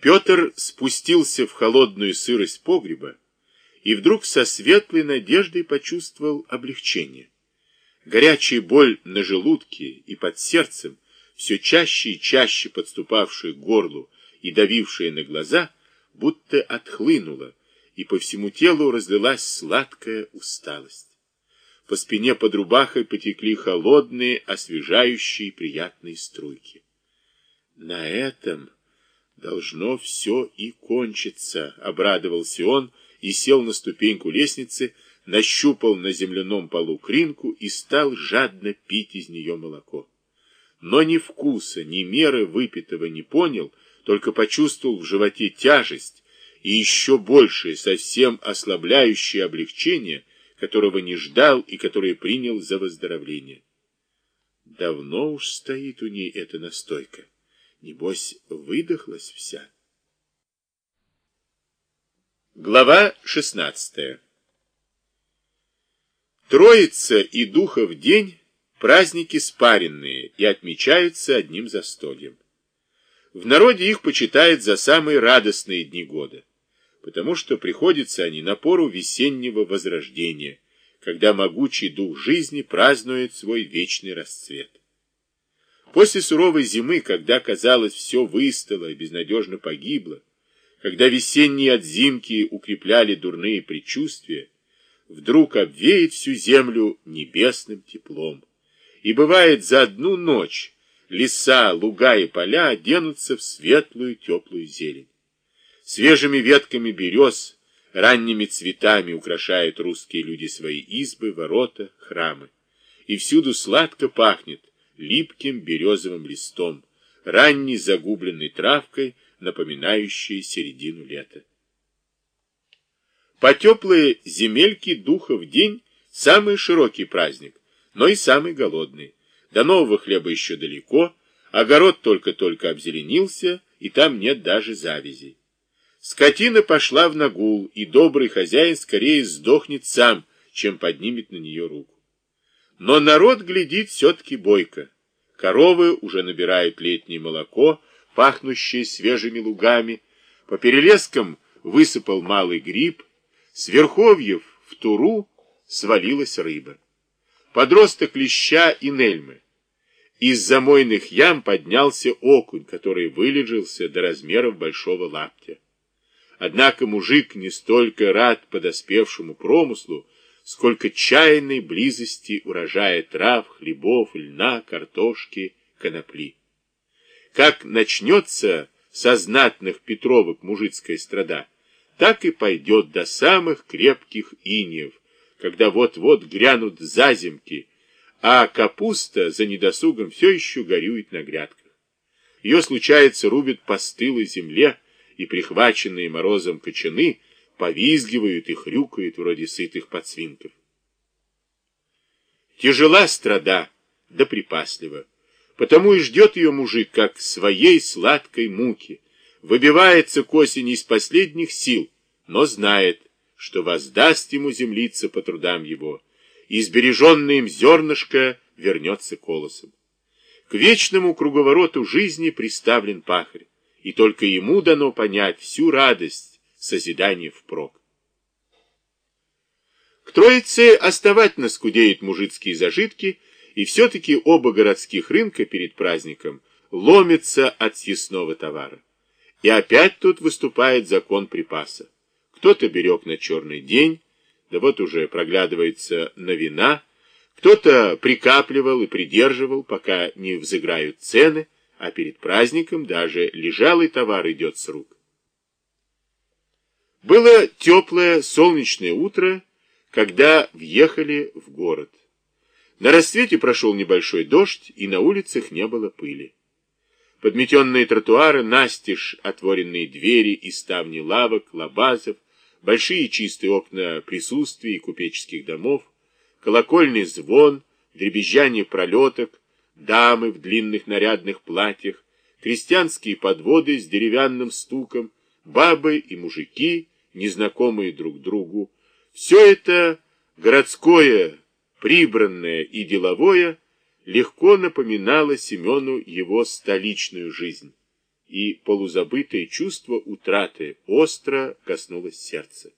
Петр спустился в холодную сырость погреба и вдруг со светлой надеждой почувствовал облегчение. Горячая боль на желудке и под сердцем, все чаще и чаще подступавшая к горлу и давившая на глаза, будто отхлынула, и по всему телу разлилась сладкая усталость. По спине под рубахой потекли холодные, освежающие приятные струйки. На этом должно все и кончиться, обрадовался он и сел на ступеньку лестницы, нащупал на земляном полу кринку и стал жадно пить из нее молоко. Но ни вкуса, ни меры выпитого не понял, только почувствовал в животе тяжесть и еще большее, совсем ослабляющее облегчение, которого не ждал и которое принял за выздоровление. Давно уж стоит у ней эта настойка. Небось, выдохлась вся. Глава 16 Троица и Духов день – праздники спаренные и отмечаются одним застольем. В народе их почитают за самые радостные дни года, потому что приходятся они на пору весеннего возрождения, когда могучий дух жизни празднует свой вечный расцвет. После суровой зимы, когда, казалось, все выстало и безнадежно погибло, когда весенние отзимки укрепляли дурные предчувствия, вдруг обвеет всю землю небесным теплом. И бывает за одну ночь леса, луга и поля оденутся в светлую теплую зелень. Свежими ветками берез, ранними цветами украшают русские люди свои избы, ворота, храмы. И всюду сладко пахнет липким березовым листом, ранней загубленной травкой, напоминающей середину лета. По теплые земельки духа в день самый широкий праздник, но и самый голодный. До нового хлеба еще далеко, огород только-только обзеленился, и там нет даже завязей. Скотина пошла в нагул, и добрый хозяин скорее сдохнет сам, чем поднимет на нее руку. Но народ глядит все-таки бойко. Коровы уже набирают летнее молоко, пахнущее свежими лугами. По перелескам высыпал малый гриб. С верховьев в туру свалилась рыба. Подросток леща и нельмы. Из замойных ям поднялся окунь, который вылежился до размеров большого лаптя. Однако мужик не столько рад подоспевшему промыслу, сколько чайной близости урожая трав, хлебов, льна, картошки, конопли. Как начнется со знатных Петровок мужицкая страда, так и пойдет до самых крепких иньев, когда вот-вот грянут заземки, а капуста за недосугом все еще горюет на грядках. Ее, случается, рубят по стылой земле, и прихваченные морозом кочаны повизгивают и хрюкают вроде сытых подсвинков. Тяжела страда, да припаслива, потому и ждет ее мужик, как своей сладкой муки, выбивается к осени из последних сил, но знает, что воздаст ему землица по трудам его, и сбереженное им зернышко вернется колосом. К вечному круговороту жизни приставлен пахарь, и только ему дано понять всю радость, созидание впрок. К Троице основательно скудеют мужицкие зажитки, и все-таки оба городских рынка перед праздником ломятся от съестного товара. И опять тут выступает закон припаса. Кто-то берег на черный день, да вот уже проглядывается на вина, кто-то прикапливал и придерживал, пока не взыграют цены, а перед праздником даже лежалый товар идет с рук. Было теплое солнечное утро, когда въехали в город. На рассвете прошел небольшой дождь, и на улицах не было пыли. Подметенные тротуары, настежь, отворенные двери и ставни лавок, лабазов, большие чистые окна присутствий купеческих домов, колокольный звон, дребезжание пролеток, дамы в длинных нарядных платьях, крестьянские подводы с деревянным стуком, бабы и мужики, незнакомые друг другу, все это городское, прибранное и деловое легко напоминало Семену его столичную жизнь. и полузабытое чувство утраты остро коснулось сердца.